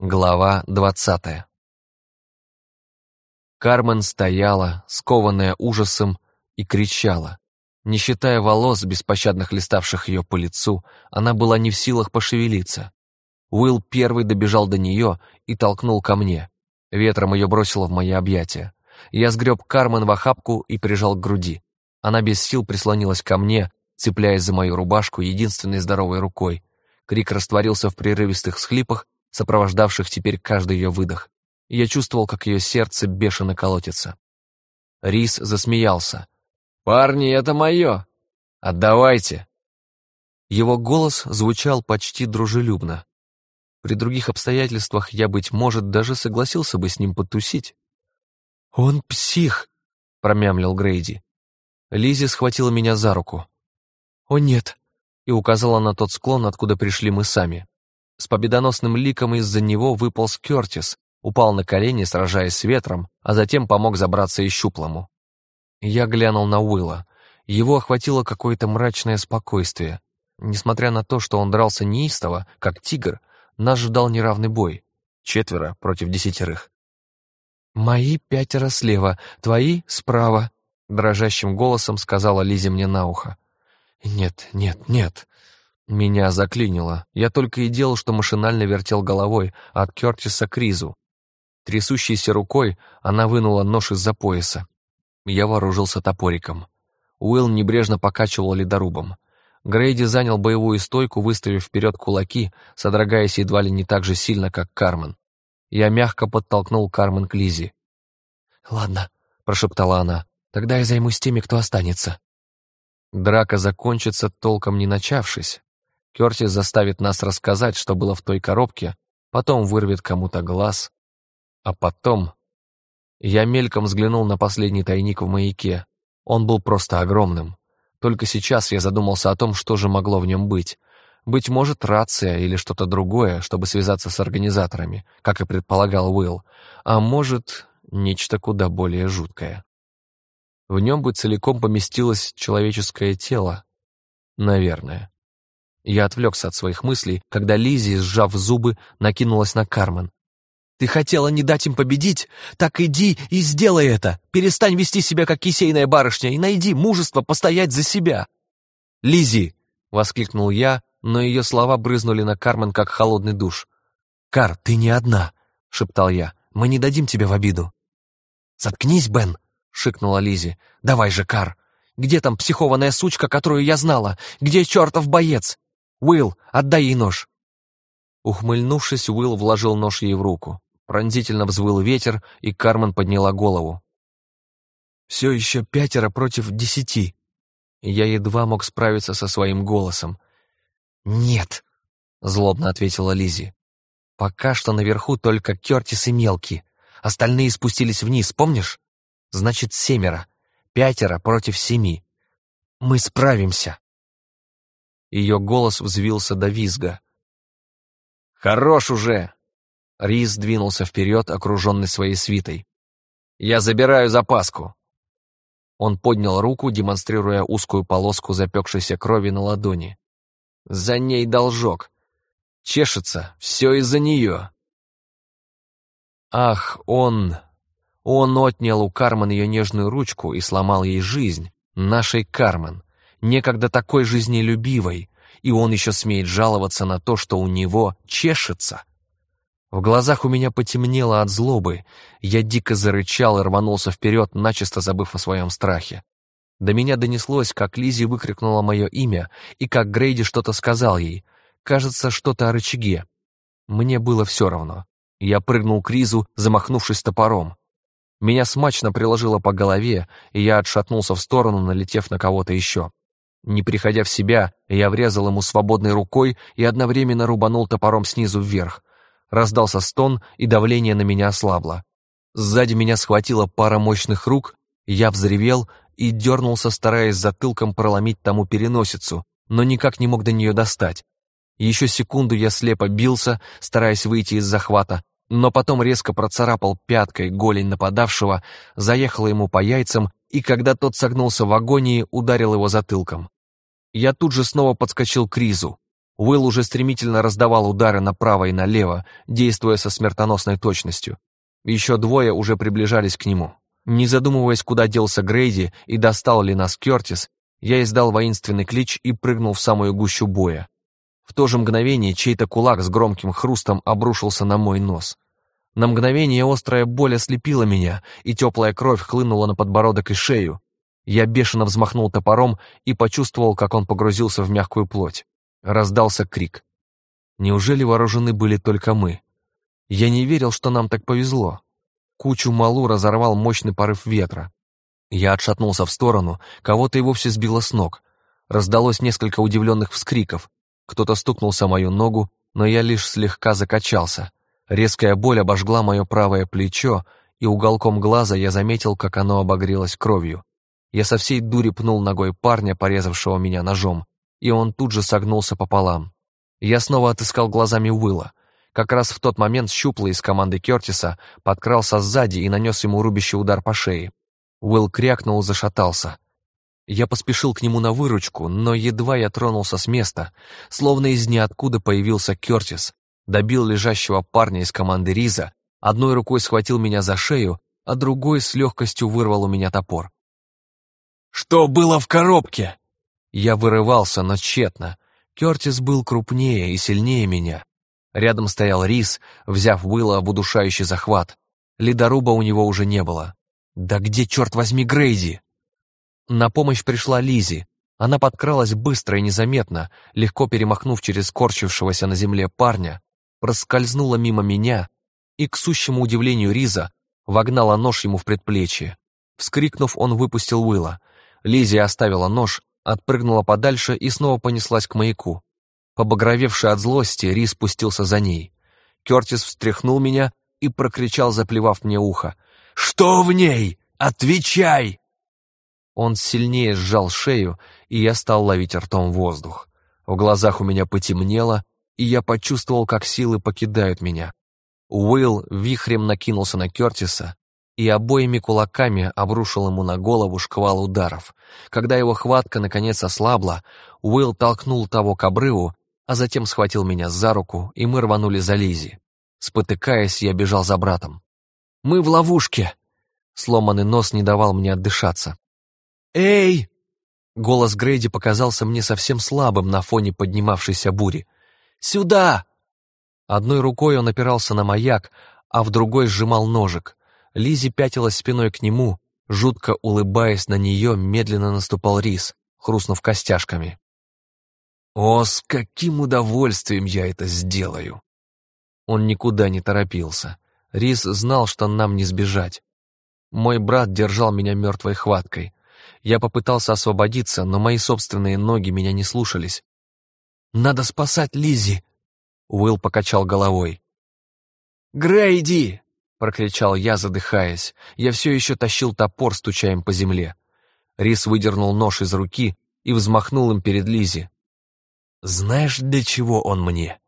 Глава двадцатая Кармен стояла, скованная ужасом, и кричала. Не считая волос, беспощадно листавших ее по лицу, она была не в силах пошевелиться. Уилл первый добежал до нее и толкнул ко мне. Ветром ее бросило в мои объятия. Я сгреб Кармен в охапку и прижал к груди. Она без сил прислонилась ко мне, цепляясь за мою рубашку единственной здоровой рукой. Крик растворился в прерывистых всхлипах, сопровождавших теперь каждый ее выдох. Я чувствовал, как ее сердце бешено колотится. Рис засмеялся. «Парни, это мое! Отдавайте!» Его голос звучал почти дружелюбно. При других обстоятельствах я, быть может, даже согласился бы с ним потусить. «Он псих!» — промямлил Грейди. Лизи схватила меня за руку. «О нет!» и указала на тот склон, откуда пришли мы сами. С победоносным ликом из-за него выполз Кертис, упал на колени, сражаясь с ветром, а затем помог забраться и щуплому. Я глянул на Уилла. Его охватило какое-то мрачное спокойствие. Несмотря на то, что он дрался неистово, как тигр, нас ждал неравный бой. Четверо против десятерых. «Мои пятеро слева, твои справа», — дрожащим голосом сказала Лизе мне на ухо. «Нет, нет, нет». Меня заклинило. Я только и делал, что машинально вертел головой от Кертиса к Ризу. Трясущейся рукой она вынула нож из-за пояса. Я вооружился топориком. Уилл небрежно покачивал ледорубом. Грейди занял боевую стойку, выставив вперед кулаки, содрогаясь едва ли не так же сильно, как Кармен. Я мягко подтолкнул Кармен к Лизе. «Ладно», — прошептала она, — «тогда я займусь теми, кто останется». Драка закончится, толком не начавшись. Кертис заставит нас рассказать, что было в той коробке, потом вырвет кому-то глаз, а потом... Я мельком взглянул на последний тайник в маяке. Он был просто огромным. Только сейчас я задумался о том, что же могло в нем быть. Быть может, рация или что-то другое, чтобы связаться с организаторами, как и предполагал Уилл, а может, нечто куда более жуткое. В нем бы целиком поместилось человеческое тело. Наверное. Я отвлекся от своих мыслей, когда Лизи, сжав зубы, накинулась на Кармен. «Ты хотела не дать им победить? Так иди и сделай это! Перестань вести себя, как кисейная барышня, и найди мужество постоять за себя!» Лизи! воскликнул я, но ее слова брызнули на Кармен, как холодный душ. «Кар, ты не одна!» — шептал я. «Мы не дадим тебе в обиду!» «Заткнись, Бен!» — шикнула Лизи. «Давай же, Кар! Где там психованная сучка, которую я знала? Где чертов боец? Уилл, отдай ей нож!» Ухмыльнувшись, Уилл вложил нож ей в руку. Пронзительно взвыл ветер, и Кармен подняла голову. «Все еще пятеро против десяти». Я едва мог справиться со своим голосом. «Нет», — злобно ответила Лизи. «Пока что наверху только Кертис и Мелкий. Остальные спустились вниз, помнишь? Значит, семеро. Пятеро против семи. Мы справимся». Ее голос взвился до визга. «Хорош уже!» Рис двинулся вперед, окруженный своей свитой. «Я забираю запаску!» Он поднял руку, демонстрируя узкую полоску запекшейся крови на ладони. «За ней должок. Чешется, все из-за нее!» Ах, он... Он отнял у Кармен ее нежную ручку и сломал ей жизнь, нашей Кармен, некогда такой жизнелюбивой, и он еще смеет жаловаться на то, что у него чешется. В глазах у меня потемнело от злобы, я дико зарычал и рванулся вперед, начисто забыв о своем страхе. До меня донеслось, как Лизи выкрикнула мое имя, и как Грейди что-то сказал ей. Кажется, что-то о рычаге. Мне было все равно. Я прыгнул к Ризу, замахнувшись топором. Меня смачно приложило по голове, и я отшатнулся в сторону, налетев на кого-то еще. Не приходя в себя, я врезал ему свободной рукой и одновременно рубанул топором снизу вверх. Раздался стон, и давление на меня ослабло. Сзади меня схватила пара мощных рук, я взревел и дернулся, стараясь затылком проломить тому переносицу, но никак не мог до нее достать. Еще секунду я слепо бился, стараясь выйти из захвата, но потом резко процарапал пяткой голень нападавшего, заехал ему по яйцам и, когда тот согнулся в агонии, ударил его затылком. Я тут же снова подскочил к Ризу. Уилл уже стремительно раздавал удары направо и налево, действуя со смертоносной точностью. Еще двое уже приближались к нему. Не задумываясь, куда делся Грейди и достал ли нас Кертис, я издал воинственный клич и прыгнул в самую гущу боя. В то же мгновение чей-то кулак с громким хрустом обрушился на мой нос. На мгновение острая боль ослепила меня, и теплая кровь хлынула на подбородок и шею. Я бешено взмахнул топором и почувствовал, как он погрузился в мягкую плоть. Раздался крик. Неужели вооружены были только мы? Я не верил, что нам так повезло. Кучу малу разорвал мощный порыв ветра. Я отшатнулся в сторону, кого-то и вовсе сбило с ног. Раздалось несколько удивленных вскриков. Кто-то стукнулся мою ногу, но я лишь слегка закачался. Резкая боль обожгла мое правое плечо, и уголком глаза я заметил, как оно обогрелось кровью. Я со всей дури пнул ногой парня, порезавшего меня ножом, и он тут же согнулся пополам. Я снова отыскал глазами Уилла. Как раз в тот момент щуплый из команды Кертиса подкрался сзади и нанес ему рубящий удар по шее. Уилл крякнул зашатался. Я поспешил к нему на выручку, но едва я тронулся с места, словно из ниоткуда появился Кертис, добил лежащего парня из команды Риза, одной рукой схватил меня за шею, а другой с легкостью вырвал у меня топор. «Что было в коробке?» Я вырывался, но тщетно. Кертис был крупнее и сильнее меня. Рядом стоял Рис, взяв Уилла в удушающий захват. Ледоруба у него уже не было. «Да где, черт возьми, Грейди?» На помощь пришла Лизи. Она подкралась быстро и незаметно, легко перемахнув через корчившегося на земле парня, проскользнула мимо меня и, к сущему удивлению Риза, вогнала нож ему в предплечье. Вскрикнув, он выпустил Уилла. Лизи оставила нож, отпрыгнула подальше и снова понеслась к маяку. Побагровевший от злости, Риз спустился за ней. Кертис встряхнул меня и прокричал, заплевав мне ухо. «Что в ней? Отвечай!» Он сильнее сжал шею, и я стал ловить ртом воздух. В глазах у меня потемнело, и я почувствовал, как силы покидают меня. Уилл вихрем накинулся на Кертиса и обоими кулаками обрушил ему на голову шквал ударов. Когда его хватка наконец ослабла, Уилл толкнул того к обрыву, а затем схватил меня за руку, и мы рванули за Лизи. Спотыкаясь, я бежал за братом. Мы в ловушке!» Сломанный нос не давал мне отдышаться. «Эй!» Голос Грейди показался мне совсем слабым на фоне поднимавшейся бури. «Сюда!» Одной рукой он опирался на маяк, а в другой сжимал ножик. Лизи пятилась спиной к нему, жутко улыбаясь на нее, медленно наступал рис, хрустнув костяшками. «О, с каким удовольствием я это сделаю!» Он никуда не торопился. Рис знал, что нам не сбежать. Мой брат держал меня мертвой хваткой. Я попытался освободиться, но мои собственные ноги меня не слушались. «Надо спасать Лизи. Уилл покачал головой. «Грейди!» — прокричал я, задыхаясь. Я все еще тащил топор, стуча им по земле. Рис выдернул нож из руки и взмахнул им перед Лизи. «Знаешь, для чего он мне?»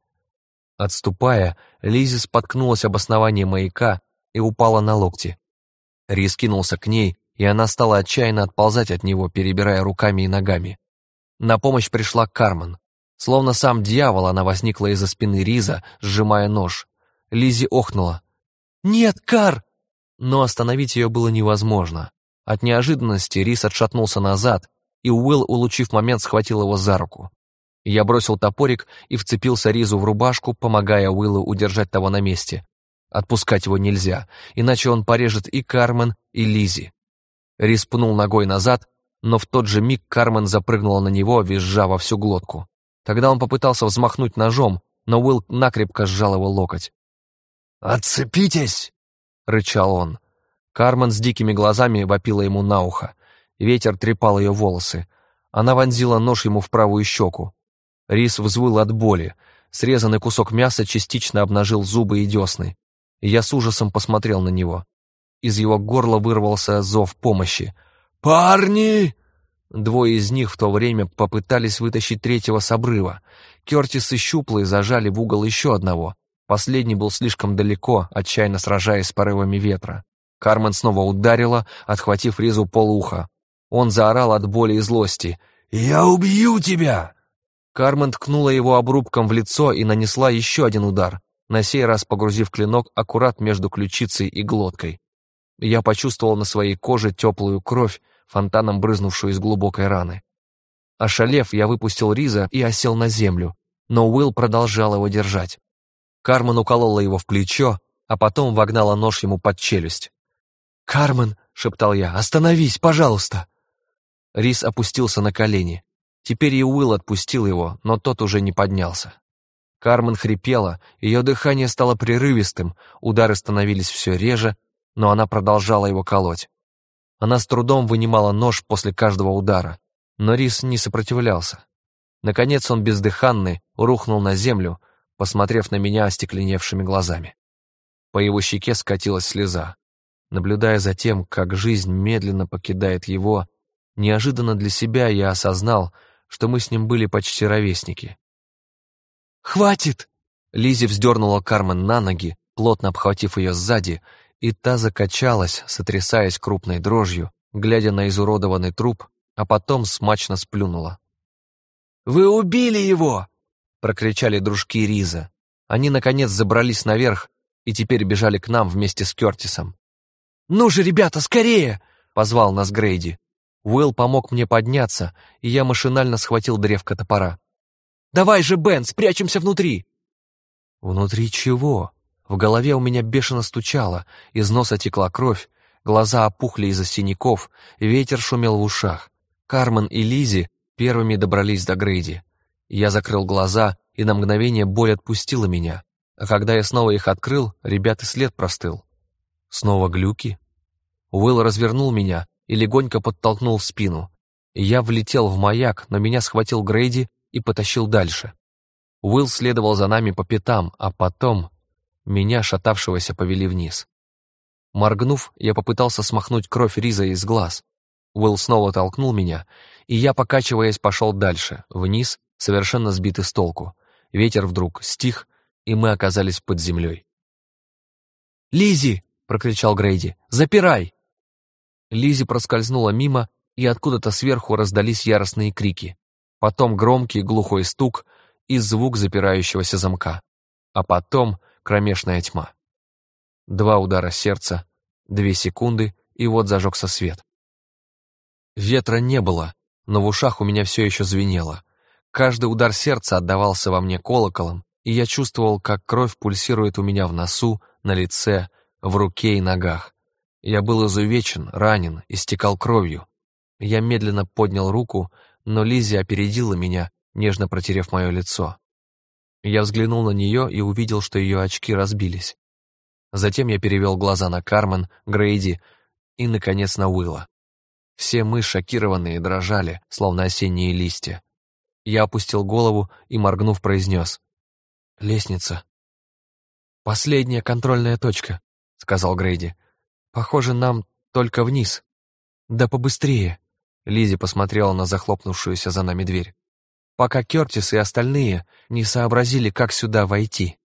Отступая, Лизи споткнулась об основание маяка и упала на локти. Рис кинулся к ней, и она стала отчаянно отползать от него, перебирая руками и ногами. На помощь пришла Кармен. Словно сам дьявол, она возникла из-за спины Риза, сжимая нож. Лизи охнула. «Нет, Кар!» Но остановить ее было невозможно. От неожиданности Рис отшатнулся назад, и Уилл, улучив момент, схватил его за руку. Я бросил топорик и вцепился Ризу в рубашку, помогая Уиллу удержать того на месте. Отпускать его нельзя, иначе он порежет и Кармен, и Лизи. Риз пнул ногой назад, но в тот же миг Кармен запрыгнула на него, визжа во всю глотку. Тогда он попытался взмахнуть ножом, но Уилл накрепко сжал его локоть. «Отцепитесь!» — рычал он. Кармен с дикими глазами вопила ему на ухо. Ветер трепал ее волосы. Она вонзила нож ему в правую щеку. Рис взвыл от боли. Срезанный кусок мяса частично обнажил зубы и десны. Я с ужасом посмотрел на него. Из его горла вырвался зов помощи. «Парни!» Двое из них в то время попытались вытащить третьего с обрыва. Кертис и Щуплый зажали в угол еще одного. Последний был слишком далеко, отчаянно сражаясь с порывами ветра. Кармен снова ударила, отхватив Ризу полуха. Он заорал от боли и злости. «Я убью тебя!» Кармен ткнула его обрубком в лицо и нанесла еще один удар, на сей раз погрузив клинок аккурат между ключицей и глоткой. Я почувствовал на своей коже теплую кровь, фонтаном брызнувшую из глубокой раны. Ошалев, я выпустил Риза и осел на землю, но Уилл продолжал его держать. Кармен уколола его в плечо, а потом вогнала нож ему под челюсть. «Кармен!» — шептал я. «Остановись, пожалуйста!» Рис опустился на колени. Теперь и Уилл отпустил его, но тот уже не поднялся. Кармен хрипела, ее дыхание стало прерывистым, удары становились все реже, но она продолжала его колоть. Она с трудом вынимала нож после каждого удара, но Рис не сопротивлялся. Наконец он бездыханный рухнул на землю, посмотрев на меня остекленевшими глазами. По его щеке скатилась слеза. Наблюдая за тем, как жизнь медленно покидает его, неожиданно для себя я осознал, что мы с ним были почти ровесники. «Хватит!» Лизи вздернула Кармен на ноги, плотно обхватив ее сзади, и та закачалась, сотрясаясь крупной дрожью, глядя на изуродованный труп, а потом смачно сплюнула. «Вы убили его!» — прокричали дружки Риза. Они, наконец, забрались наверх и теперь бежали к нам вместе с Кертисом. «Ну же, ребята, скорее!» — позвал нас Грейди. Уилл помог мне подняться, и я машинально схватил древко топора. «Давай же, Бен, спрячемся внутри!» «Внутри чего?» В голове у меня бешено стучало, из носа текла кровь, глаза опухли из-за синяков, ветер шумел в ушах. Кармен и Лизи первыми добрались до Грейди. Я закрыл глаза, и на мгновение боль отпустила меня, а когда я снова их открыл, ребят и след простыл. Снова глюки. Уилл развернул меня, и легонько подтолкнул в спину. Я влетел в маяк, но меня схватил Грейди и потащил дальше. Уилл следовал за нами по пятам, а потом меня, шатавшегося, повели вниз. Моргнув, я попытался смахнуть кровь Риза из глаз. Уилл снова толкнул меня, и я, покачиваясь, пошел дальше, вниз, совершенно сбитый с толку. Ветер вдруг стих, и мы оказались под землей. Лизи! прокричал Грейди. «Запирай!» Лизи проскользнула мимо, и откуда-то сверху раздались яростные крики. Потом громкий глухой стук и звук запирающегося замка. А потом кромешная тьма. Два удара сердца, две секунды, и вот зажегся свет. Ветра не было, но в ушах у меня все еще звенело. Каждый удар сердца отдавался во мне колоколом, и я чувствовал, как кровь пульсирует у меня в носу, на лице, в руке и ногах. Я был изувечен, ранен, истекал кровью. Я медленно поднял руку, но Лиззи опередила меня, нежно протерев мое лицо. Я взглянул на нее и увидел, что ее очки разбились. Затем я перевел глаза на Кармен, Грейди и, наконец, на Уилла. Все мы, шокированные, дрожали, словно осенние листья. Я опустил голову и, моргнув, произнес. «Лестница». «Последняя контрольная точка», — сказал Грейди. Похоже, нам только вниз. Да побыстрее. Лизи посмотрела на захлопнувшуюся за нами дверь. Пока Кертис и остальные не сообразили, как сюда войти.